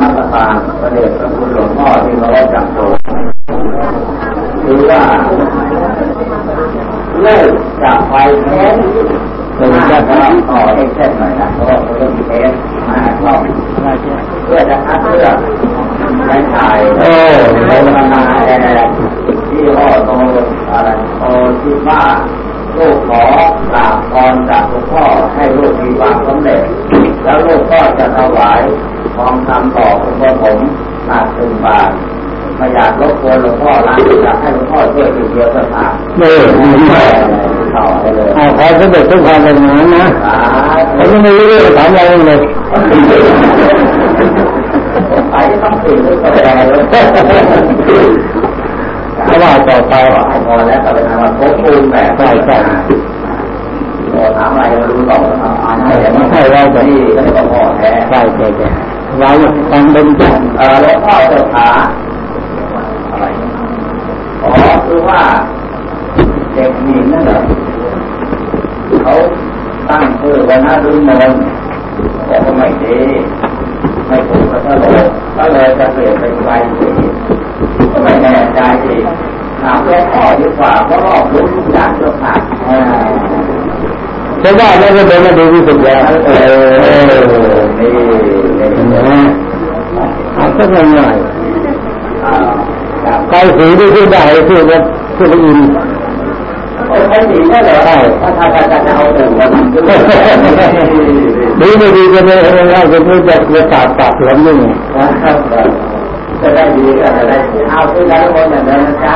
มัสการพระเดชพระคุณหลวงพ่อที่เราได้จับตัวคือว่าเลิกจากไฟแท้คือจะต้องต่อเอ็กเซนหน่อยนะเพราะว่าเขาต้องมีเทสมาต่อเพื่อจะคัดเลือกใช้ถ่ายโอ้ใช้มานาแอร์ที่ห้อโตอะไรโตที่ว่าลูกขอกราบพรจากหลวงพ่อให้ลูกมีความสำเร็จ แล้วลูกก็จะถวายทองคำต่อคุณพ่อผมหนักถึงบาทไม่อยากรบกวนหลวงพ่อนะอยากให้หลวงพ่อช่วยติดเดียวสถานเออต่อไปเลยเอาขอสมเด็จทุกความเป็นอย่างนั้นนะผมไม่รู้เรื่องถามอะไรเลยไปต้องตื่นด้วยตัวเองเลยเพราะว่าต่อไปให้พอแล้วก็ไปทำมาพบปูนแบบใช่ใช่โอ้ถามอะไรรู้ต่ออ่านให้ไม่ ใช่เราจะนี่ต้องพ่อแท้ใช่ใช่ใช่เราฟังเป็นจังเออหลวงพ่อเจ้าขาอะไรอ๋อคือว่าเด็กหญิงนั่นเหรอเขาตั้งชื่อวันน่ารุ่นมนบอกว่าไม่ดีไม่ถูกกับทะโลก็เลยจะเปลี่ยนเป็นไฟสีก็ไม่แน่ใจอีกถามหลวงพ่อดีกว่าเพราะรอบรู้ทุกอย่างเจ้าค่ะ เพราะว่าไม่ได้เป็นมาดีที่สุดแล้วเออนี่นี่นะเอาสักหน่อยอ่าครับใครสีที่พูดได้พูดว่าพูดได้ยินโอ้ใช่ดีได้เหรอใช่ถ้าถ้าถ้ารจะเอาถึงแล้วมันดีไม่ดีก็ไม่ไม่ได้จะพูดจะจะตัดตัดแล้วนี่จะได้ดีก็จะได้เอาขึ้นแล้วคนอย่างนั้นนะจ๊ะ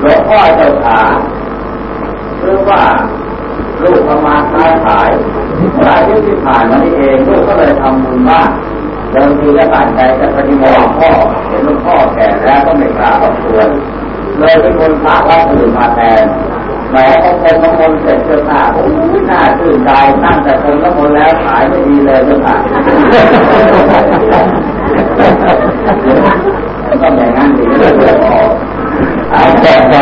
หลวงพ่อเจ้าขาคือว่าลูกประมาณค้าขายหลา ยที่ที่ผ่านมานี่เองลูกก็เลยทำบุญบ้างเดิมทีก็ตั้งใจจะปฏิบัติพ่อเห็นลวงพ่อแก่แล้วก็ไม่กล้าเอาชวนเลยเป็นคนพระวัดอื่นมาแทนแหมพอคนน้ำมนต์เสร็จเจ้าค่ะโอ้ยน่าชื่นใจนั่งแต่คนน้ำมนต์แล้วขายไม่ดีเลยเจ้าค่ะต้องอย่างนั้นดีเลยพอเอาต่อไป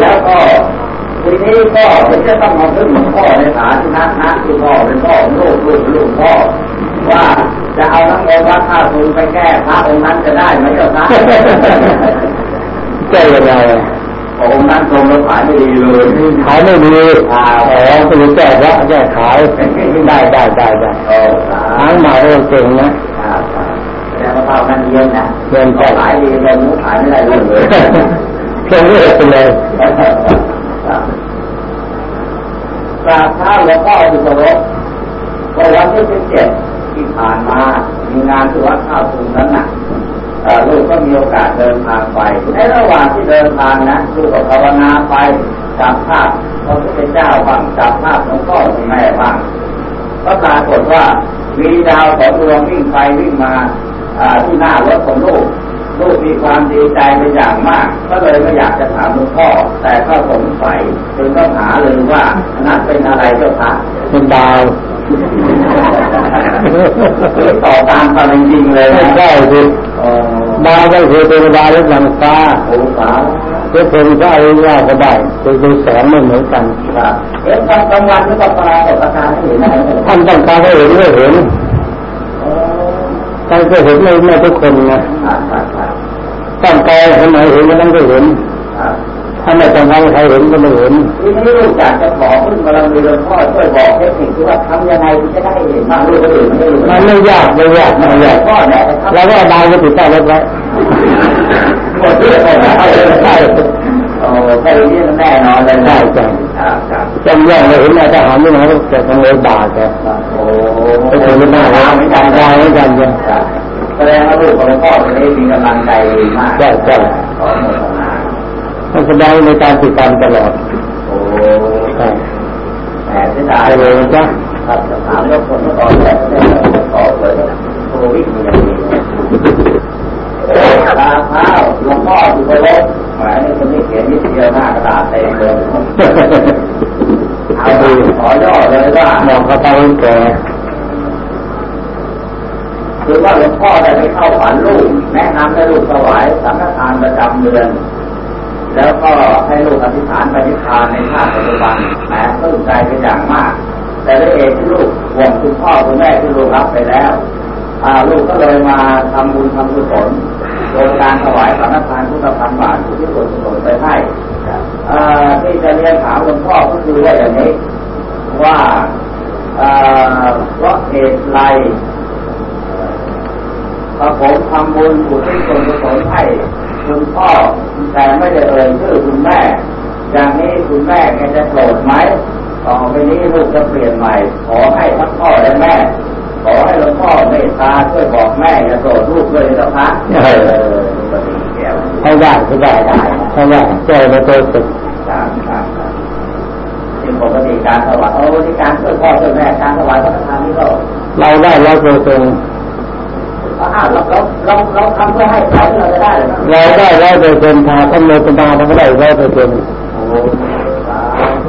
แล้วก็ ทีนี้ก็จะต้องมาพึ่งหลวงพ่อในฐานะนะคือพ่อเป็นพ่อลูกลูกลูกพ่อว่าจะเอาน้ำมนต์วัดท่าคุณไปแก้พระองค์นั้นจะได้ไหมเจ้าคะแก้ยังไงองค์นั้นทรงเราขายไม่ดีเลยขายไม่ดีอ๋อไปแก้ละแก้ขายได้ได้ได้ได้โอ้หางมาเรื่องเก่งนะแล้วก็เท่านั้นเย็นนะเย็นก็ใจขายดีเลยมูขายไม่ได้เรื่องเลยเพียงเลือกไปเลย กราบเท้าหลวงพ่ออุตรกก็วันที่สิบเจ็ดที่ผ่านมา มีงานที่วัดข้าวทุงนั้นน่ะเอ่อลูกก็มีโอกาสเดินทางไป ในระหว่างที่เดินทางนะลูกก็ภาวนาไปจับภาพพระพุทธเจ้าบ้างจับภาพหลวงพ่อแม่บ้างก็ปรากฏว่ามีดาวสองดวงวิ่งไปวิ่งมาที่หน้ารถของลูก ลูกมีความดีใจเป็นอย่างมาก ก็เลยไม่อยากจะถามหลวงพ่อ แต่ก็สงสัยจึงต้องหาเลยว่านั่นเป็นอะไรเจ้าคะเป็นดาวต่อตามความเป็นจริงเลยไม่นะได้สิอ๋อดาวก็คือเป็นดาวและลำฟ้าโอ้สาวจะเป็นก็อริยะก็ได้คือเป็นแสงไม่เหมือนกันครับเอ๊ะตอนกลางวันนี่ก็ปรากฏอาการให้เห็นอะไรกันท่านต้องการให้เห็นไม่เห็นอ๋อท่านก็เห็นไม่ไม่ทุกคนนะ ต้องการให้ไหนเห็นก็ต้องก็เห็นครับถ้าไม่ต้องการให้ใครเห็นก็ไม่เห็นทีนี้ลูกอยากจะขอพึ่งบารมีหลวงพ่อช่วยบอกเทคนิคที่ว่าทำยังไงถึงจะได้เห็นบ้างลูกก็อื่นไม่รู้มันไม่ยากไม่ยากไม่ยากพ่อเนี่ยเราก็เอาดาวไปติดใต้รถไว้หมดเรื่องเลยนะใช่โอ้แค่นี้มันแน่นอนเลยใช่ใช่ครับครับจำแย่งเลยเห็นนายทหารนี่นะแต่ทางเลยด่าแกโอ้ไอ้คนไม่น่ารักเหมือนกันด่าเหมือนกันเนี่ยครับ แสดงว่าลูกของหลวงพ่อคนนี้มีกำลังใจดีมากใช่ใช่ขอโมทนามันแสดงในการติดตามตลอด โอ้ใช่แหมเสียดายไปเลยจ้ะครับถามแล้วคนเมื่อก่อนเนี่ยขอเปิดโควิดอย่างนี้ตาเท้าหลวงพ่อสุภโลกแหมนี่คนนี้เขียนนิดเดียวหน้ากระดาษเต็มเลยเอาดีขอย่อเลยว่าบอกเขาไปแก คือว่าหลวงพ่อได้ไปเข้าฝันลูกแนะนำให้ลูกถวายสังฆทานประจำเดือน แล้วก็ให้ลูกอธิษฐานปฏิทานในชาติปัจจุบันแหมปลื้มใจเป็นอย่างมาก แต่ด้วยเหตุที่ลูกห่วงคุณพ่อคุณแม่ที่ลูกรับไปแล้วลูกก็เลยมาทำบุญทำกุศลโดยการถวายสังฆทานพุทธพันบาทที่ส่วนกุศลไปให้ที่จะเรียนถามหลวงพ่อก็คือว่าอย่างนี้ว่าเพราะเหตุไร พระผมทำบุญอุทิศส่วนกุศลให้คุณพ่อแต่ไม่ได้เอ่ยชื่อคุณแม่ อย่างนี้คุณแม่แกจะโกรธไหมต่อไปนี้ลูกจะเปลี่ยนใหม่ ขอให้ทั้งพ่อและแม่ ขอให้หลวงพ่อเมตตาช่วยบอกแม่อย่าโกรธลูกเลยนะครัเออปฏิเกี่ยวเขาได้เขาได้ได้เขาได้เจ้าในตัวสุดครับครับเป็นปกติการถวายเอาปกติการช่วยพ่อช่วยแม่การถวายพระทานนี่ก็เราได้ร้อยเปอร์เซ็นต์ เราเราเราเราทำเพื่อให้ใครเราจะได้เราได้ร้อยเปอร์เซ็นต์ทาท่านโมตมาทำได้ร้อยเปอร์เซ็นต์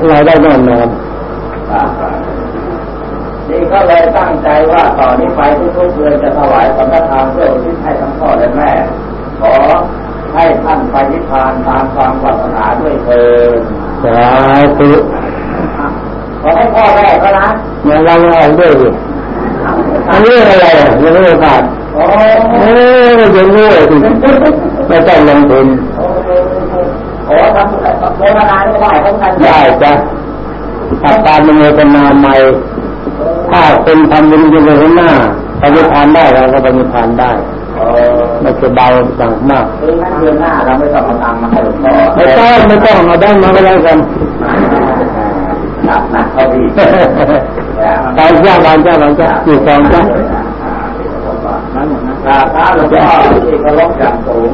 เราได้แน่นอนนี่ก็เลยตั้งใจว่าต่อนนี้ไปทุกๆเดือนจะถวายสัมฆทานเพื่อที่ให้ทั้งพ่อและแม่ ขอให้ท่านไปนิพพานตามความปรารถนาด้วยเถิดสาธุขอให้พ่อแม่ก็นะอย่าเราเอาด้วยอันนี้อะไรยังไม่ผ่าน โอ้ยยังรู้สิไม่ต้องลงทุนโอ้ทำโมนาไม่ไหวต้องการได้จ้ะถ้าการมโนเป็นนาใหม่ถ้าเป็นทำบุญอยู่ในหน้าปฏิพานได้เราก็ปฏิพานได้ไม่จะเบาสั่งมากเดือนหน้าเราไม่ต้องมาตามมาให้หลวงพ่อไม่ต้องไม่ต้องมาได้มาไม่ได้กันหนักหนักเขาดีตอนเจ้าบานเจ้าบานเจ้าอยู่สองเจ้า พระหลวงพ่อที่เคารพอย่างสูง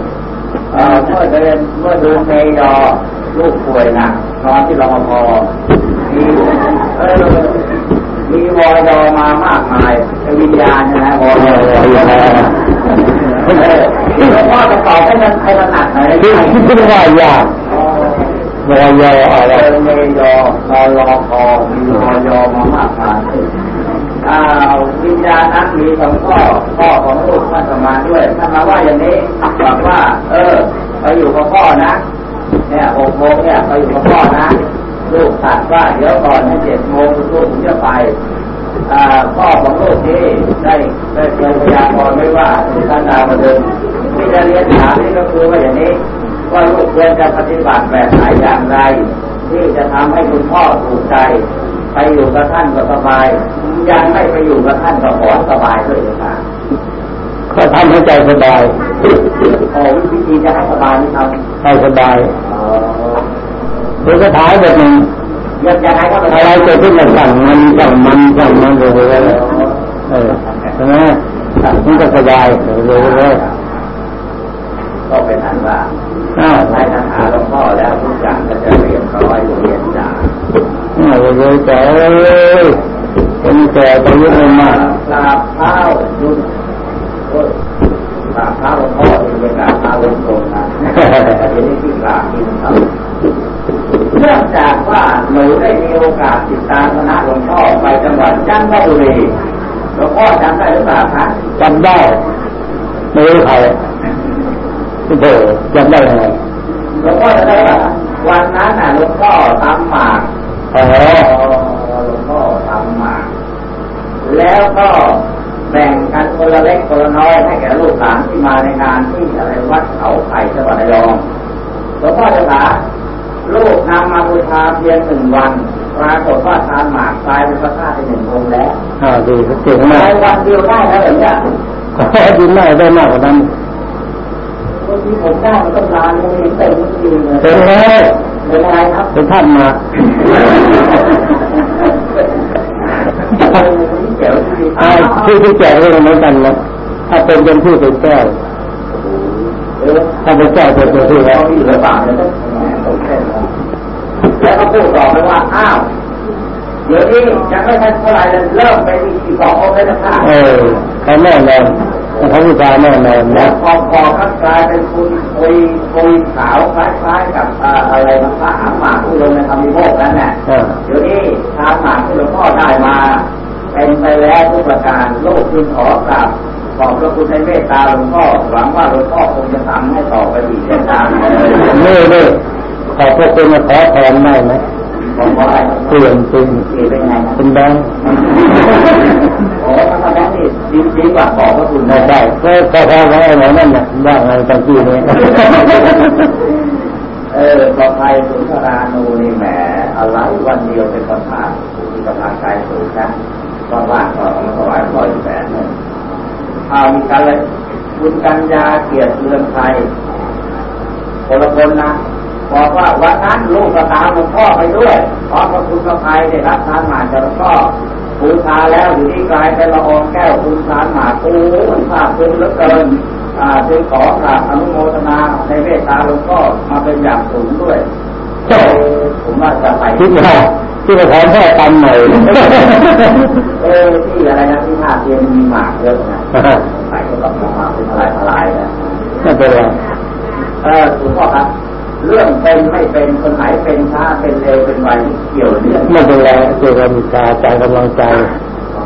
เมื่อเดินเมื่อดูเมยอลูกป่วยหนักนอนที่รมพมีเออมีวอยอมามากมายเป็นวิญญาณนะวอยอหลวงพ่อจะตอบให้มันให้มันหนักหน่อยคิดคิดว่ายากวอยออะไรเมยอรอรอคอมีวอยอมามากมาย อาวิญญาณนั้นมีสองพ่อพ่อของลูกท่านสมาด้วยท่านมาว่าอย่างนี้บอกว่า เออ ไปอยู่กับพ่อนะ เนี่ยหกโมงเนี่ยไปอยู่กับพ่อนะลูกตัดว่าเดี๋ยวก่อนให้เจ็ดโมงลูกผมจะไปพ่อของลูกนี้ได้ได้เคยพยากรณ์ไว้ว่าท่านดาวเดินที่จะเรียนถามนี่ก็คือว่าอย่างนี้ ว่าลูกควรจะปฏิบัติแบบไหนอย่างไร ที่จะทำให้คุณพ่อถูกใจ ไปอยู่กับท่านก็สบาย ยังไม่ไปอยู่กับท่านก็ขอสบายด้วยนะก็ทำให้ใจสบายโอ้วิธีจะให้สบายนี่ครับให้สบายหรือจะถ่ายแบบนึงยังจะให้ก็อะไรเกิดขึ้นกับสั่งมันสั่งมันสั่งมันเลยเลยเออใช่ไหมมันก็สบายเลยเลยก็เป็นอันว่าในทหารหลวงพ่อแล้วทุกอย่างก็จะเรียบร้อยเรียนจาไม่ เลยแต่เป็นแต่ไปยุ่งมากกราบเท้ายุ่งกราบเท้าหลวงพ่อเป็นกราบเท้าหลวงพ่อนะทีนี้ที่กราบที่เขาเนื่องจากว่าหนูได้มีโอกาสติดตามคณะหลวงพ่อไปจังหวัดจันทบุรีหลวงพ่อจำได้หรือเปล่าคะจำได้ไม่รู้ใครเออจำได้ยังไงหลวงพ่อจะได้วันนั้นน่ะหลวงพ่อทำหมาก อ๋อหลวงพ่อทำหมากแล้วก็แบ่งกันคนละเล็กคนละน้อยให้แก่ลูกหลานที่มาในงานที่อะไรวัดเขาไผ่จังหวัดระยองหลวงพ่อจะถามลูกนำมาบูชาเพียงหนึ่งวันปรากฏว่าทานหมากกลายเป็นพระธาตุหนึ่งองค์แล้วอ่าดีเก่งมากวันเดียวได้แล้วเหรอเนี่ยดีมากได้มากกว่านั้นบางทีผมได้มันก็นานมันเต็มจริงเลยเป็นไงเป็นอะไรครับเป็นท่านมา ที่ที่แจกเรื่องเหมือนกันนะถ้าเป็นเป็นผู้เป็นแก้วถ้าเป็นแก้วเป็นตัวที่แล้วอยู่ระบาดแล้วแล้วก็พูดต่อไปว่าอ้าวเดี๋ยวนี้ยังไม่ทันเท่าไหร่เริ่มไปอีกสององค์แล้วนะเออเขาแน่นอน เขาวิจารแน่นอนนะพอพอครับกลายเป็นคุณคุยคุยขาวคล้ายๆกับอะไรนะพระอาหมาที่ลงในธรรมิโมกนั้นแหละเดี๋ยวนี้ทางหมากที่หลวงพ่อได้มา เป็นไปแล้วทุกประการโลกจึงขอกราบขอบพระคุณในเมตตาหลวงพ่อหวังว่าหลวงพ่อคงจะทำให้ต่อไปอีกเช่นกันนี่นี่ขอบพระคุณมาขอแทนได้ไหม บอกว่าอะไรเปลี่ยนเป็นเปลี่ยนเป็นไงครับเป็นแบงค์โอ้ถ้าทำแบบนี้ดีดีกว่าบอกว่าคุณได้ได้ก็ก็พอไว้อะไรนั่นน่ะว่าไงตะกี้นี้เออปลอดภัยสุนทรานูนี่แหมอะไรวันเดียวเป็นประธานมีกำลังกายสูงนะก็ว่างก็เอามาถวายพ่ออีกแสนหนึ่งเอามีกันเลยคุณกัญญาเกียรติเรือนไทยคนละคนนะ บอกว่าวันนั้นลูกก็ตามหลวงพ่อไปด้วยเพราะพระคุณพระภัยได้รับทานหมาจากหลวงพ่อบูชาแล้วอยู่ที่กลายเป็นละอองแก้วคุณทานหมาโอ้ยภาคภูมิเหลือเกินอ่าจึงขอกราบอนุโมทนาในเมตตาหลวงพ่อมาเป็นอย่างสูงด้วยเอ้ผมว่าจะไปคิดว่าที่จะขอพ่อตำหน่อยเออที่อะไรนะที่ท่าเทียนมีหมากเยอะนะใส่ก็ต้องมาเป็นทลายทลายนะไม่เป็นไรเออหลวงพ่อครับ เรื่องเป็นไม่เป็นคนไหนเป็นช้าเป็นเร็วเป็นไวเกี่ยวเรื่องไม่เป็นไรเจอกันตาใจกำลังใจอ๋อ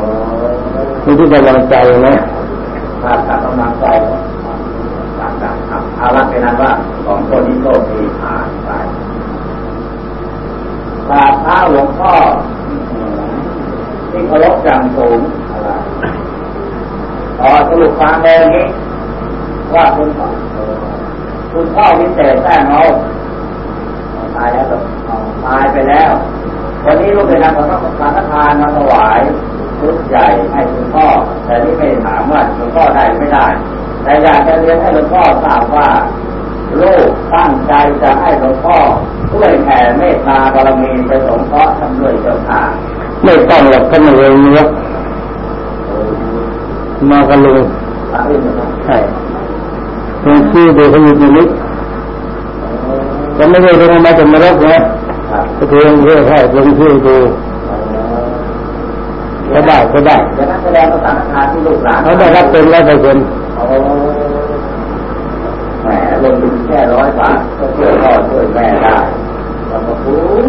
มีที่กำลังใจนะถ้าตัดกำลังใจตัดตัดครับเอาละเป็นนั้นว่าของคนนี้โชคดีผ่านไปกราบเท้าหลวงพ่อที่เคารพอย่างสูงอะไรต่อสรุปความเดิมนี้ว่าคุณพ่อ คุณพ่อวิเศษแท้เงาตายแล้วตายไปแล้ว วันนี้ลูกเป็นนางของพระสารทานมาถวายชุดใหญ่ให้คุณพ่อ แต่นี่ไม่ถามว่าหลวงพ่อได้ไม่ได้ แต่อยากจะเรียนให้หลวงพ่อทราบว่าลูกตั้งใจจะให้หลวงพ่อช่วยแผ่เมตตาบารมีไปสงเคราะห์ท่านด้วยเจ้าค่ะไม่ต้องหรอกก็มาเลยเนื้อมากันเลยพระอื่นนะครับใช่ ลงชื่อดูเขาอยู่ในนี้ก็ไม่ได้ลงมาจากนรกนะครับก็เพียงเพื่อให้ลงชื่อดูก็ได้ก็ได้เดี๋ยวนักแสดงภาษาทานที่ลูกหลานเขาได้รับเป็นร้อยเปอร์เซ็นต์โอ้แหมลงทุนแค่ร้อยบาทก็ช่วยพ่อช่วยแม่ได้ขอบคุณ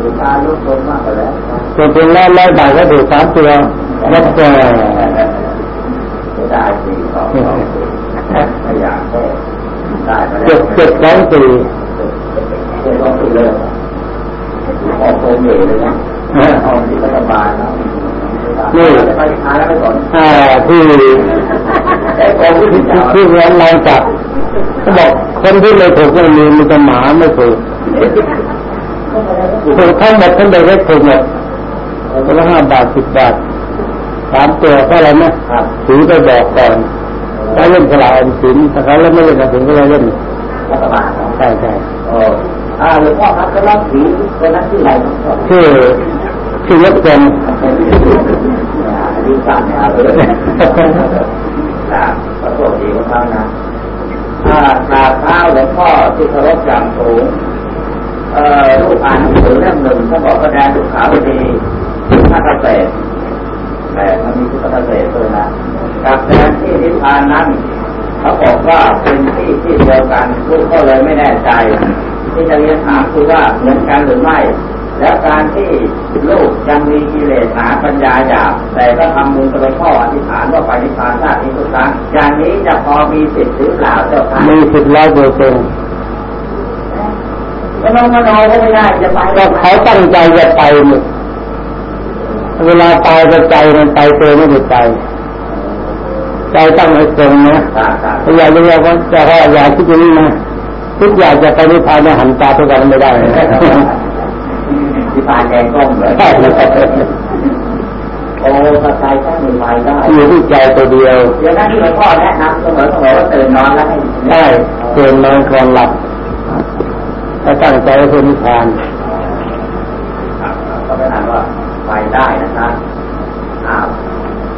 ดูตาลุกลนมากกว่าแล้วส่วนเป็นร้อยร้อยบาทก็ถูกสามตัวรับแต่จะได้สี่สองสองสี่ไม่อยากก็ได้มาแล้ว เจ็ดเจ็ดสองสี่เจ็ดสองสี่เลยออกโคมเหเลยนะออกที่รัฐบาลเนาะนี่จะไปทานแล้วไปก่อนอ่าที่ไอ้ของที่ที่จะที่ร้านเราจับเขาบอกคนที่ไม่ถูกไม่มีมีแต่หมาไม่ถูกถูกทั้งหมดทั้งใบเล็กถูกหมดคนละห้าบาทสิบบาทสามตัวก็อะไรนะครับถือไปบอกก่อนถ้าเล่นสลากออมสินถ้าเขาเล่นไม่เล่นถึงก็เลยเล่น รัฐบาลใช่ใช่เอออ่าหลวงพ่อครับก็รับผีคนนั้นที่ไหนครับชื่อชื่อเล็กเกินอายุสั้นเนี่อาเลยครับขอโทษดีของเขานะอ่ากราบเท้าหลวงพ่อที่เคารพอย่างสูงเอ่อลูกอ่านหนังสือเล่มหนึ่งเขาบอกว่าแดนลูกขาวดีท่าเกษตรแต่มันมีทุกเกษตรด้วยนะกับแดนที่นิพพานนั้น เขาบอกว่าเป็นที่ที่เดียวกันลูกก็เลยไม่แน่ใจ ที่จะเรียนถามคือว่าเหมือนกันหรือไม่ แล้วการที่ลูกยังมีกิเลสหนาปัญญาหยาบแต่ก็ทำบุญกับหลวงพ่ออธิษฐานว่าไปนิพพานชาตินี้ทุกครั้งอย่างนี้จะพอมีสิทธิ์หรือเปล่าเจ้าค่ะมีสิบร้อยเปอร์เซ็นต์ก็น้องมโนก็ไม่ได้จะไปก็เขาตั้งใจจะไปเนี่ยเวลาตายก็ใจมันไปตัวไม่ได้ไป ใจตั้งให้ตรงนะครับครับอย่าเรียกว่าจะว่าอย่าคิดอย่างนี้นะคิดอยากจะไปนิพพานเนี่ยหันตาทุกวันไม่ได้นะที่พานแกงก้มเลยใช่เลยโอ้กระจายแค่หนึ่งใบได้อยู่ที่ใจตัวเดียวเดี๋ยวนั้นที่หลวงพ่อแนะนำเสมอเสมอว่าตื่นนอนแล้วให้ได้เกินนอนก่อนหลับถ้าตั้งใจเพื่อนิพพานครับก็ไม่นานว่าไปได้นะครับอ้าว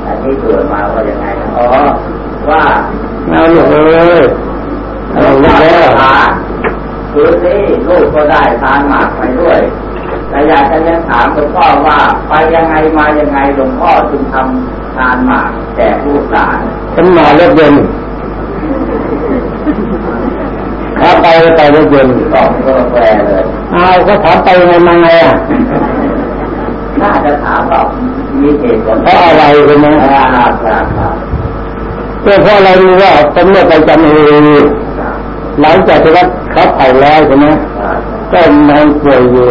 แต่ที่เกิดมาว่ายังไงนะ อ๋อว่าเอาลูกเอ้ยเอาลูกแล้วคืนนี้ลูกก็ได้ทานหมากไปด้วยแต่อยากจะเรียนถามหลวงพ่อว่า ไปยังไงมายังไงหลวงพ่อจึงทำทานหมากแจกลูกหลานฉันมารถยนต์ถ้าไปก็ไปรถยนต์ตอบก็แปลเลยเอาก็ถามไปยังไงมาไงอะน่าจะถามว่ามีเหตุผลเพราะอะไรใช่ไหมครับครับ ครับเพื่อเพราะอะไรรู้ว่าตำรวจไปจำเองหลังจากที่ว่าเขาเผาแล้วใช่ไหมครับก็นอนป่วยอยู่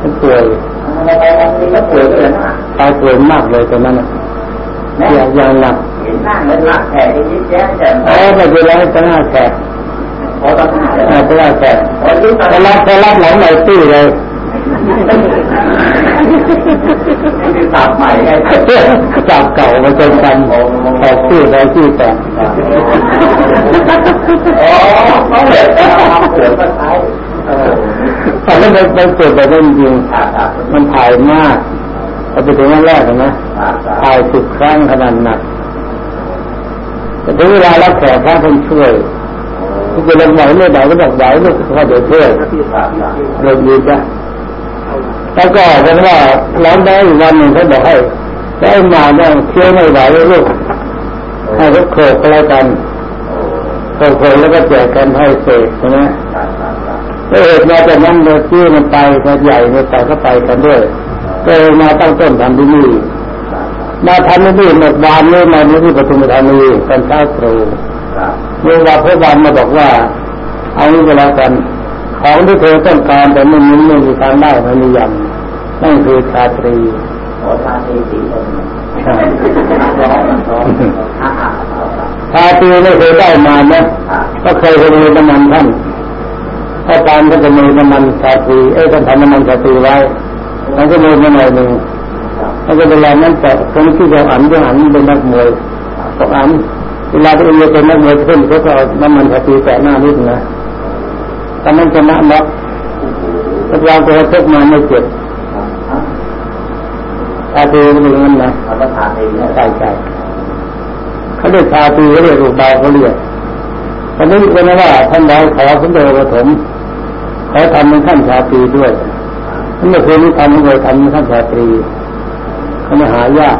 มันป่วยอะไรบางทีก็ป่วยเลยนะตายป่วยมากเลยตอนนั้นอย่างอย่างหนักเห็นหน้าเหมือนรักแขกยิ้มแย้มแจ่มใสไม่เป็นไรจะหน้าแขกพอตอนหน้าเลยจะหน้าแขกพอรับพอรับหลังไหนตี้เลย จับเก่ามาจนกันออกชื่อแล้วชื่อแต่อ๋อเขาเลยเสือมาใช้แต่แล้วมันมันเกิดไปได้จริงมันถ่ายมากพอไปถึงวันแรกนะถ่ายสิบครั้งขนาดหนักแต่ถึงเวลารับแขกพระท่านช่วยที่จะลงไหวไม่ไหวก็บอกไหวลูกเขาเดี๋ยวช่วยเรื่องดีจ้ะแล้วก็เป็นว่าร้องได้วันหนึ่งเขาบอกให้ ได้มาเนี่ยเชื่อไม่ไหวลูกให้รถโขกอะไรกันโขกแล้วก็แจกกันให้เสกใช่ไหมเออมาจากนั้นเราชื่อมันไปมันใหญ่มันไปก็ไปกันด้วยก็มาตั้งต้นทำที่นี่มาทำที่นี่หมดวานนี้มาที่ปทุมธานีตอนเช้าตรู่เมื่อวานพระวันมาบอกว่า เอางี้ก็แล้วกันของที่เธอต้องการแต่ไม่มีไม่มีทางได้ไม่มียันนั่นคือชาตรี ขอชาตรีสีคนชาตีไม่เคยได้มาเนะก็เคยไปมีน้ำมันท่านถ้าการก็จะมีน้ำมันชาตีเอ้ท่านทำน้ำมันชาตีไว้มันก็มีมาหน่อยหนึ่งถ้าจะเป็นไรนั้นแต่คนที่จะอันจะอันเป็นนักมวยต้องอันเวลาที่เรียนเป็นนักมวยขึ้นเขาก็น้ำมันชาตีแต่หน้านิดนะแต่มันชนะน็อกพยายามจะทกมาไม่เจ็บ ชาตีเป็นอย่างนั้นนะใช่ใช่เขาเรียกชาตีเขาเรียกลูกดาวเขาเรียกตอนนี้เป็นว่าท่านใดขอสมเด็จปฐมขอทำเป็นขั้นชาตีด้วยเมื่อคืนนี้ทำเลยทำเป็นขั้นชาตรีเขาไม่หายาก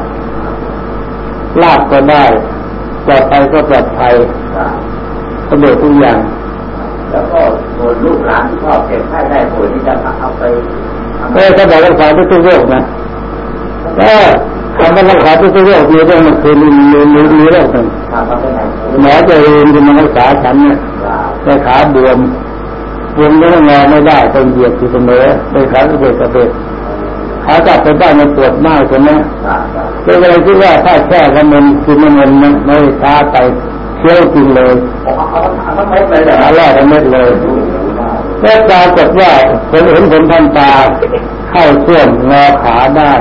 ลาบก็ได้ปลอดภัยก็ปลอดภัยสะดวกทุกอย่าง แล้วก็ส่วนลูกหลานที่ชอบเก็บไข้ได้ป่วยที่จะเอาไปเออเขาบอกรักษาทุกโรคนะ เออคำว่ารักษาทุกโรคมีเรื่องมันคือมีมีมีมีโรคหนึ่งหมอจะเรียนจะมารักษาฉันเนี่ยแต่ขาบวมบวมแล้วงอไม่ได้ต้องเหยียดอยู่เสมอโดยขาเบ็ดกระเบ็ดขาจับไปได้มันปวดมากใช่ไหมเป็นอะไรที่ว่าถ้าแค่ละมันกินมันนะไม่ช้าไปเคี้ยวกินเลยทั้งเม็ดเลยเหรอแรกทั้งเม็ดเลยแล้วปรากฏว่าคนเห็นผลทันตาเข้าช่วมงอขาได้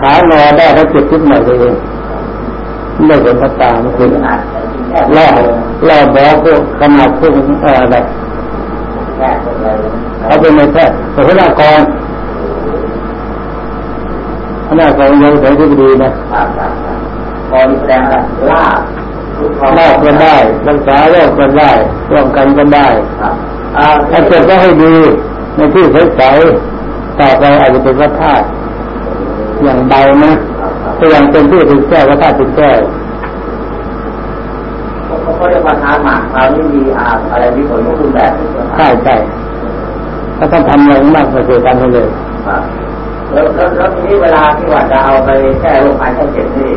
ขางอได้เขาเจ็บขึ้นมาเองไม่เห็นทันตาไม่คือล่อล่อบอกพวกขนาดพวกอะไรเขาเป็นในแพทย์แต่หัวหน้ากองหัวหน้ากองยังใส่ที่ดีนะกองแสดงอะไรลาบได้ก็ได้รักษาโรคก็ได้ป้องกันก็ได้ถ้าเจ็บก็ให้ดีในที่ใสๆต่อไปอาจจะเป็นวัฏธาตุ อย่างเบานะถ้าอย่างเป็นที่เป็นแก้ววัฏธาตุเป็นแก้วเขาเรียกว่าทาหมากเรานี่มีอะไรมีผลก็คุณแบบใช่ใช่ถ้าต้องทำอะไรมากก็คือทำไปเลยแล้วแล้วทีนี้เวลาที่ว่าจะเอาไปแก้โรคภัยไข้เจ็บนี่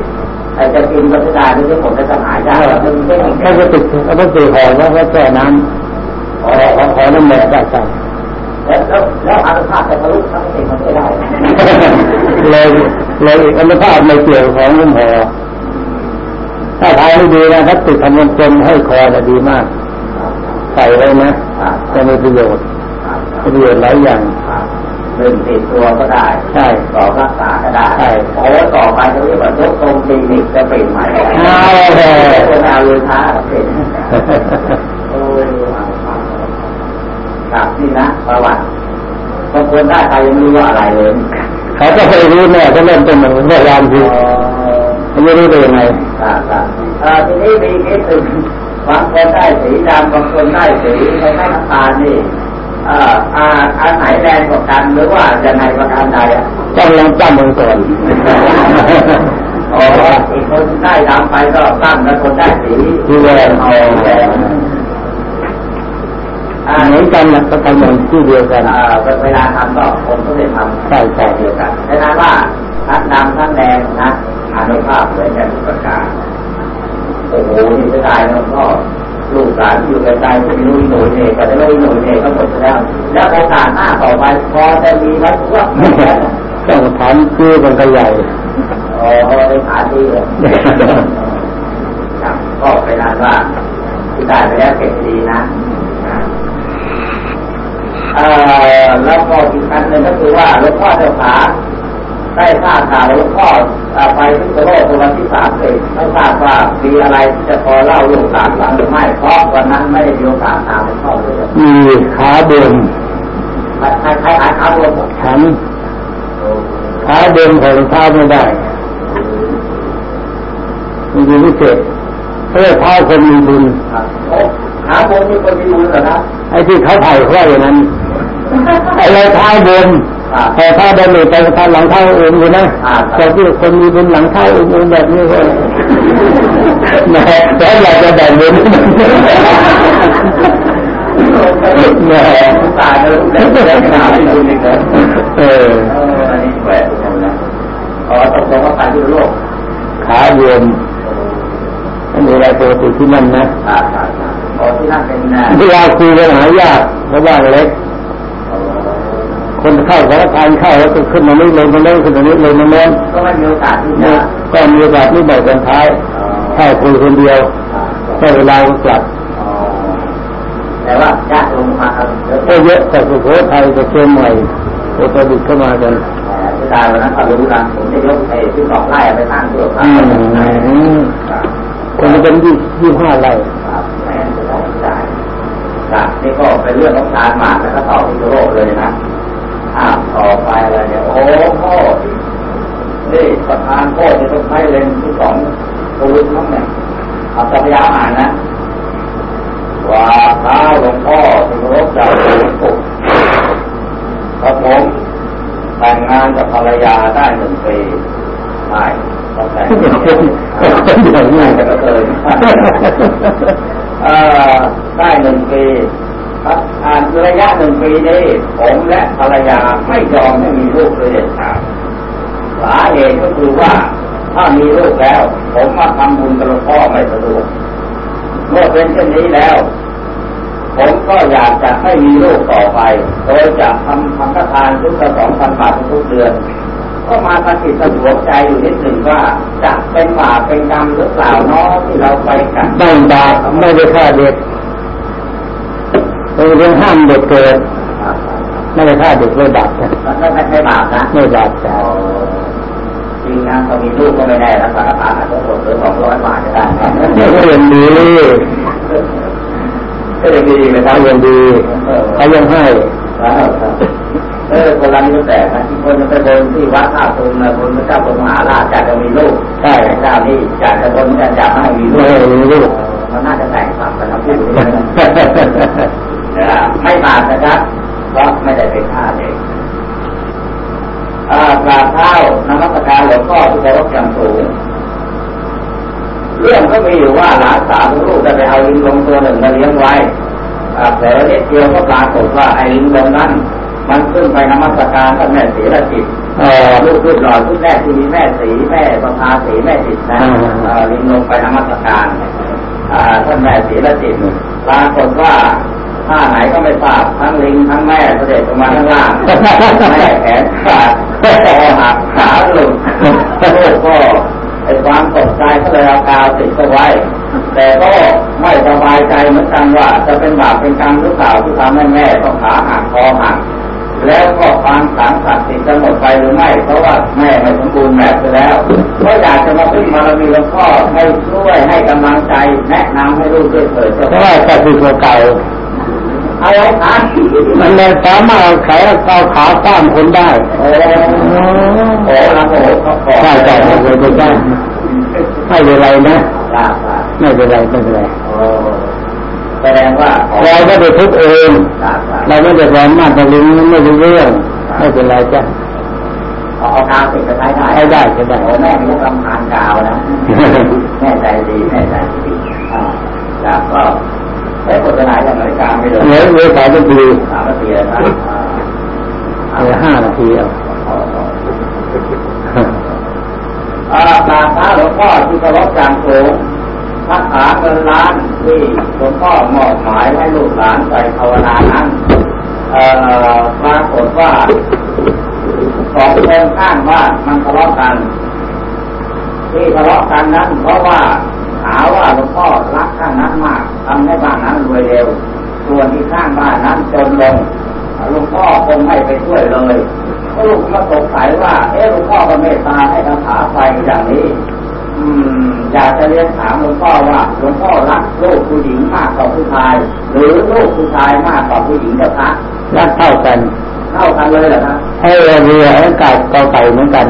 ไอ้จะกินก็ไม่ได้ไม่ใช่ผมจะหายได้มันไม่แค่จะติดก็ต้องติดหอแล้วก็แค่นั้นหอหอน้ำแม่ได้ใช่ แล้วแล้วอนุภาพแต่ทะลุทั้งสิ่งมันไม่ได้เลยเลยอนุภาพไม่เกี่ยวของน้ำหอถ้าทายไม่ดีนะถ้าติดทำมันจนให้คอจะดีมาก ใส่เลยนะจะมีประโยชน์ประโยชน์หลายอย่างหนึ่งติดตัวก็ได้ ใช่สองรักษาก็ได้ใช่โอ้ต่อไปจะเรียกว่ายกตรงคลินิกจะเปลี่ยนใหม่เอาเลยเป็นอาลูท้าเป็นโอ้ยครับนี่นะ ประวัติบางคนได้ใครยังไม่รู้ว่าอะไรเลยเขาก็เคยรู้แน่ก็เริ่มต้นเหมือนพยายามทีไม่รู้ได้ยังไงครับครับทีนี้มีเคสหนึ่งบางคนได้สีดำบางคนได้สีในน้ำตาลนี่อ่าอาอาไหนแรงกว่ากันหรือว่าจะไหนประการใดอะต้องลองตั้งมือก่อนอ๋ออีกคนได้ดำไปก็ตั้งแล้วคนได้สีที่แรงเอาแรง เหมือนกันนะก็ทำเหมือนที่เดียวกันอ่าเวลาทำก็ผมก็ได้ทำใช่ใช่เดียวกันดังนั้นว่าทั้งดำทั้งแดงนะอนุภาพเหมือนกันทุกประการโอ้โหนี่จะได้แล้วก็ลูกกหลานอยู่ไกลๆจะมีลุยหน่วยเอกก็จะลุยหน่วยเอกก็หมดแล้ว แล้วโอกาสหน้าต่อไปพอจะมีไหมว่าต้องถามชื่อมันก็ใหญ่อ๋อไปหาที่เลยครับก็เป็นอันว่าที่ได้ไปแล้วเก็บดีนะเอ่อ แล้วก็อีกอันหนึ่งก็คือว่าหลวงพ่อเจ้าขาได้ทราบข่าวหลวงพ่อไปที่โลกวันที่สามสิบไม่ทราบว่ามีอะไรที่จะพอเล่าลูกหลานฟังหรือไม่เพราะวันนั้นไม่ได้มีโอกาสตามหลวงพ่อเลยมีขาเดินใครใครหาข่าวรวมฉันขาเดินของเท้าไม่ได้มันอยู่พิเศษเพื่อเท้าคนมีบุญหาบุญมีคนมีบุญเหรอครับไอ้ที่เขาถ่ายเขาอย่างนั้น เราเท้าเดินแต่ถ้าเดินหนึ่งไปทางหลังเท้าเองอยู่นะแต่ที่คนมีบุญหลังเท้าเองแบบนี้ก็แหมแต่อยากจะแบ่งบุญแหมตายเลยได้ข่าวที่บุญอีกเหรอเออเอออันนี้แหวกตรงนั้นอ๋อตกลงว่าไปที่โลกขาเดินอันนี้อะไรปกติที่นั่นนะอ่าอ่าอ่าอ๋อที่นั่นเป็นนะเวลาคุยกันหายากเพราะว่าเล็ก คนเข้าสารพานเข้าแล้วก็ขึ้นมานี่ลงมาเล่นขึ้นมานี่ลงมาเล่นก็ไม่มีโอกาสที่จะก็มีโอกาสนี่บอกกันท้ายเข้าคุยคนเดียวแค่เวลาก็กลับอ๋อแต่ว่าญาติลงมาครับเยอะก็เยอะแต่สุโขทัยกับเชียงใหม่โอตดิตเข้ามากันที่ตายวันนั้นเขารู้กันผมจะยกไอ้ที่สองไร่ไปตั้งตัวครัอืบมคนนี้เป็นยี่ยี่ห้าไร่ครับแม่จะต้องจ่ายครับนี่ก็เป็นเรื่องของการหมากแล้วก็ต่อที่โลกเลยนะ อ้าวต่อไปอะไรเนี่ยโอ้พ่อนี่ประธานโคตรจะต้องใช้เลนส์ที่สองตัวทั้งเนี่ยเอาจะพยายามอ่านนะว่าท้าหลวงพ่อที่เคารพจากหลวงปู่กระผมแต่งงานกับภรรยาได้หนึ่งปีใช่ต้องแต่งงานแต่ก็เลยได้หนึ่งปี อ่านระยะหนึ่งปีนี้ผมและภรรยาไม่ยอมให้มีลูกเลยเด็ดขาดสาเหตุก็คือว่าถ้ามีลูกแล้ว ผมมาทำบุญกับหลวงพ่อไม่สะดวกเมื่อเป็นเช่นนี้แล้ว ผมก็อยากจะให้มีลูกต่อไป โดยจะทำพังฆทานทุกละสองพันบาททุกเดือน ก็มาสะกิดสะดวกใจอยู่นิดหนึ่งว่า จะเป็นบาปเป็นกรรมหรือเปล่าเนาะที่เราไปกันไม่บาปไม่ได้ฆ่าเด็ก เป็นเรื่องห้ามเด็กเกิดไม่ได้ฆ่าเด็กไม่บาปนะมันไม่ไม่บาปนะไม่บาปแต่จริงนะเขามีลูกก็ไม่ได้รักษาทานอาจจะหมดหรือสองร้อยบาทก็ได้นะก็ยังดีก็ยังดีเลยครัเขาบยังดีเขายังให้เออคนเรานี่แต่นะที่คนจะไปบนที่วัดท่าตุงนะบนพระเจ้าพระมหาราชอยากจะมีลูกใช่เจ้านี่อยากจะบนจะอยากให้มีลูไม่กให้มีลูกมันน่าจะแตกต่างกันนะพูดถึงนะ ไม่บาปนะครับเพราะไม่ได้เป็นฆ่าเด็กกราบเท้านมัสการหลวงพ่อที่เคารพอย่างสูงเรื่องก็มีอยู่ว่าหลานสาวลูกได้ไปเอาลิงลงตัวหนึ่งมาเลี้ยงไว้อ่าแต่ละนิดเดียวก็ปรากฏว่าไอ้ลิงลงนั้นมันขึ้นไปนมัสการท่านแม่ศรีละจิตลูกรุ่นหล่อรุ่นแรกที่มีแม่สีแม่ประภาสีแม่จิตนะลิงลงไปนมัสการท่านแม่สีละจิตปรากฏว่า ท่าไหนก็ไม่ทราบทั้งลิงทั้งแม่เสด็จลงมาข้างล่างแม่แขนขาดคอหักขาหลุดลูกก็ไอ้ความตกใจก็เลยเอากาวติดเอาไว้ แต่ก็ไม่สบายใจเหมือนกันว่า จะเป็นบาปเป็นกรรมหรือเปล่าที่ทำให้แม่ต้องขาหักคอหักแล้วก็ความสังสัตย์ติดจะหมดไปหรือไม่ เพราะว่าแม่ไม่สมบูรณ์แบบไปแล้วก็อยากจะมาพึ่งบารมีหลวงพ่อให้ช่วยให้กำลังใจแนะนำให้ลูกด้วยเถิดเจ้าเพราะว่าจะคือตัวเก่า อาไว้ทามันเลยสามารถเอาแขนเอาขาข้ามคนได้โอ้โหนะโอ้โหเขาขอใช่ใช่ใช่ใช่ใช่ไม่เป็นไรนะไม่เป็นไรไม่เป็นไรแสดงว่าเราก็ไปทุกเองเราไม่ได้ร้อนมากแต่ลิงไม่รู้เรื่องไม่เป็นไรจ้ะเอากาวติดจะใช้ได้ใช้ได้ใช้ได้แม่มีลูกกำพานกาวนะแม่ใจดีแม่ใจดีอ่าแล้วก็ ได้โฆษณาอย่างนาฬิกาไม่เลยเหลือเหลือสามนาทีสามนาทีแล้วครับเหลือห้านาทีเอาอ่าตาพระหลวงพ่อที่เคารพจางสูงคาถาเงินล้านที่หลวงพ่อมอบหมายให้ลูกหลานใส่ภาวนานั้นปรากฏว่าสองคนข้างบ้านมันทะเลาะกัน ที่ทะเลาะกันนั้นเพราะว่าหาว่าหลวงพ่อรักข้างนั้นมาก ทำให้บ้านนั้นรวยเร็ว ส่วนที่ข้างบ้านนั้นจนลงหลวงพ่อคงไม่ไปช่วยเลยก็ลูกมาสงสัยว่า เอ๊ะหลวงพ่อก็เมตตาให้คาถาไปอย่างนี้ อืม อยากจะเรียนถามหลวงพ่อว่าหลวงพ่อรักลูกผู้หญิงมากกว่าผู้ชาย หรือลูกผู้ชายมากกว่าผู้หญิงเจ้าคะรักเท่ากัน เท่ากันเลยเหรอครับให้เรือให้ไก่กอไก่เหมือนกัน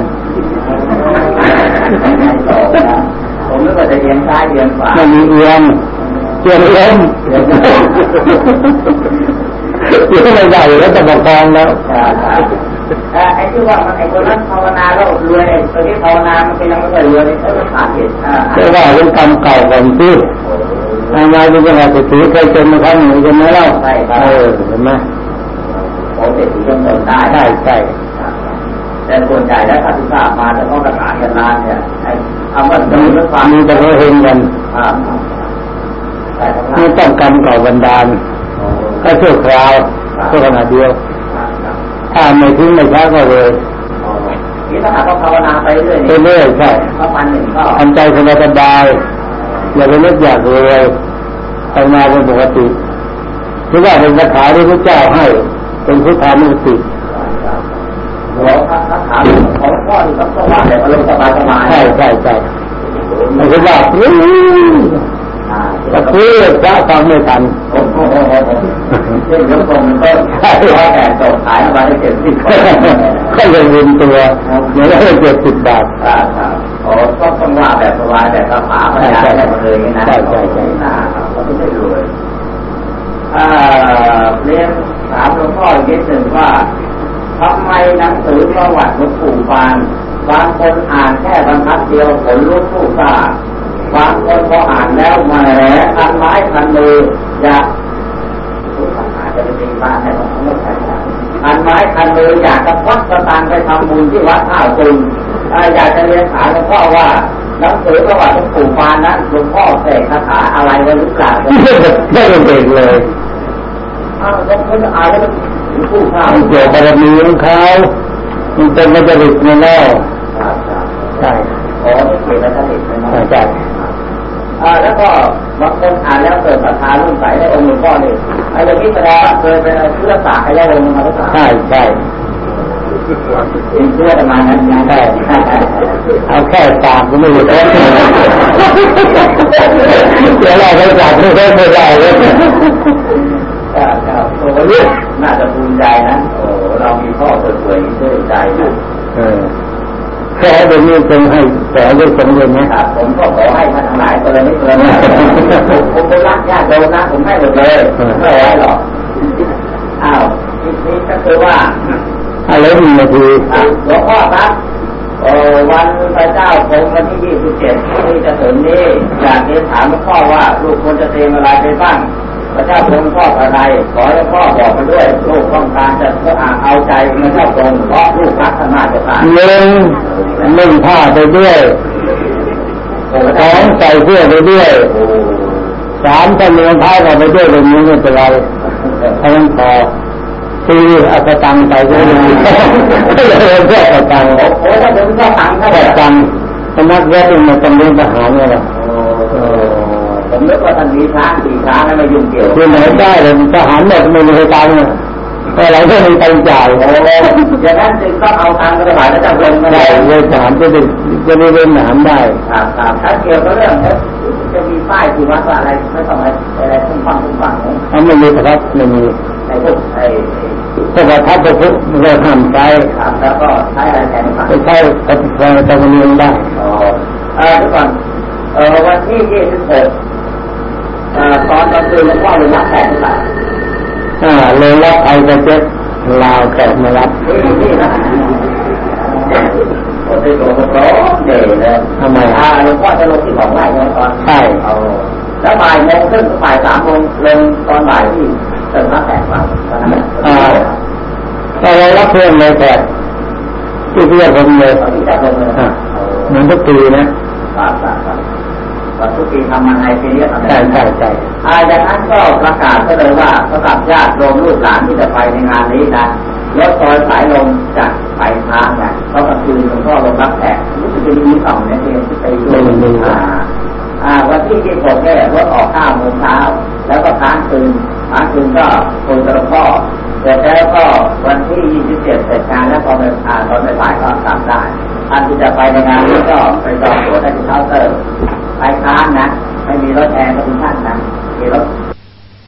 ผมนึกว่าจะเอียงซ้ายเอียงขวาไม่มีเอียง เอียงเอียงเอียงไม่ใหญ่แล้วจะบอกกองแล้วไอ้ที่ว่ามันไอ้คนนั้นภาวนาแล้วรวยไอ้ตัวนี้ภาวนามันเป็นยังไม่เคยรวยเลยเออสาเหตุเรียกว่าเรื่องกรรมเก่าก่อนที่นายนายเป็นยังไงเศรษฐีเคยเป็นมาครั้งหนึ่งใช่ไหมเล่าใช่เออเห็นไหมโอ้เศรษฐียังเดินได้ใช่ใช่แต่ส่วนใหญ่แล้วถ้าที่ทราบมาจะต้องกระถางกันนานเนี่ยคำว่าจะมีเรื่องความมีแต่เราเห็นกั นไม่ต้องกรรมก่อบันดาลก็ชั่วคราวชั่วขณะเดียว ถ้าไม่ทิ้งไม่ช้าก็เลยนี่ถ้าหากว่าภาวนาไปเรื่อยเรื่อยใช่ก็พันหนึ่งก็ทำใจสบายสบายอย่าไปนึกอยากรวยภาวนาเป็นปกติคือว่าเป็นคาถาที่พระเจ้าให้ เป็นพุทธานุสติหัวคาถาของพ่อที่ต้องว่าแต่อารมณ์สบายสบายใช่ใช่ใช่ไม่ใช่ว่า แต่เพื่อพระฟังไม่ทันเช่นยกตรงต้นใช่แต่ตกขายมาได้เจ็ดสิบก็เลยวินตัวเดี๋ยวได้เจ็ดสิบบาทอ๋อก็ต้องว่าแบบสบายแบบสบายไม่ได้แบบเลยนะใช่ใช่ใช่ก็ไม่ได้รวยเรียนถามหลวงพ่ออีกนิดหนึ่งว่าทำไมหนังสือประวัติหลวงปู่ปานบางคนอ่านแค่บรรทัดเดียวผลลุกสู้ซา บางคนพออ่านแล้วมาแหลทันไม้ทันมืออยากอาจะเป็นบ้านให้ของไม่ใช่ทันไม้ทันมืออยากจะพักสตางไปทำบุญที่วัดท่าตุงอยากจะเรียนถามหลวงพ่อว่าหนังสือประวัติหลวงปู่ปานนั้นหลวงพ่อเสกคาถาอะไรไว้หรือเปล่าไม่เป็นเด็กเลยอ้าวแล้วเขาจะอ่านแล้วผู้ข้าวเกี่ยวกับบารมีของเขามันเป็นมัจริตในแน่ใช่ขอไม่เกี่ยวกับจริตใช่ใช่ แล้วก็บางคนอ่านแล้วเกิดศรัทธารุ่นใสในองค์หลวงพ่อนี่ไอ้เรื่องนี้แสดงว่าเคยเป็นเชื่อศาสตร์ให้ได้องค์มาหรือเปล่าใช่ใช่เชื่อประมาณนั้นใช่เอาแค่ตามก็ไม่หยุดแล้วเดี๋ยวเราไปจับไม่ได้ไม่ได้เลยโอ้โหน่าจะภูมิใจนะโอ้เรามีพ่อเปิดๆด้วยใจนะ แค่เป็นนี้เป็นให้แต่ด้วยสมบูรณ์นะครับผมก็ขอให้ท่าทั้งหลายคนนี้คนนี้ผมเป็นรักญาติโยมนะผมให้หมดเลยไม่ไว้หรอกอ้าวนี่ก็คือว่าอะไรนึ่งนาทีหลวงพ่อครับวันพระเจ้าคงวันที่ยี่สิบเจ็ดที่จะถึงนี้อยากเรียนถามหลวงพ่อว่าลูกควรจะเตรียมอะไรไปบ้างพระเจ้าทรงชอบอะไร ขอให้พ่อบอกมาด้วย ลูกต้องการจะเอาใจพระเจ้าทรงเพราะลูกรักธรรมะจะตาย หนึ่งหนึ่งผ้าไปด้วยสองใส่เสื้อไปด้วยสามถ้าเนื้อผ้าไปด้วยเรื่องนี้ไม่เป็นไรถ้ามันพอสี่อัศตังใส่ด้วยก็เลยเพื่ออัศตังโอ้ถ้าเป็นก็ตังก็ตังสมัครแยกเป็นมาเป็นเรื่องทหารเนี่ยผมนึกว่าท่านมีช้างสี่ช้างแล้วไม่ยุ่งเกี่ยวคือไหนได้เลยทหารหมดไม่มีตังค์แต่เอะไรก็มีตังจ่ายโอ้อย่างนั้นจึงต้องเอาตังค์ไปถวายพระเจ้าลงไม่ได้เลยทหารจะได้จะได้เล่นหนามได้ครับครับถ้าเกี่ยวกับเรื่องจะมีป้ายที่วัดว่าอะไรไม่ต้องอะไรอะไรทุ่งฟังทุ่งฟังเขาไม่มีครับไม่มีไอ้พวกไอ้พวกทัพพวกพวกเราห้ามใช้แล้วก็ใช้อะไรแทนไปใช้กับแฟนตะวันเองได้อ๋อเออทุกคนเออวันที่ยี่สิบหกตอนกลางคืนหลวงพ่อเลยรับแขกหรือเปล่า อ่าเลยรับไอ้กระเจ็ดลาวแขกมารับนี่นะโอ้ยโตโตเด่เลยทำไมอ่าหลวงพ่อจะลงที่สองไร่เนตอนใช่เอาแล้วบ่ายโมงครึ่งบ่ายสามโมงลงตอนบ่ายที่เติมน้ำแขกเราอ่าแต่เรารับเพื่อนเลยแขกที่เพื่อนผมเลยที่จะลงเลยเหมือนทุกปีนะ ครับครับทุกปีทำมาในปีนี้ทำใช่ใช่ใช่อาอย่างนั้นก็ประกาศก็เลยว่าสำหรับญาติโยมลูกหลานที่จะไปในงานนี้นะรถซอยสายลมจากไปทางเนี่ยก็กลางคืนหลวงพ่อลงรับแขกรู้สึกจะมีสองเนี่ยที่ไปด้วยอ่าอ่าวันที่ที่ผมเนี่ยรถออกห้าโมงเช้าแล้วก็ค้างคืนค้างคืนก็คนกระพ่อเสร็จแล้วก็วันที่ 27 เสร็จงานแล้วพอไปอ่าตอนบ่ายๆก็กลับได้ท่านที่จะไปในงานนี้ก็ไปจองตั๋วได้ที่ ไยค้างนะ ไม่มีรถแอร์ก็ทุกท่านนะมีรถ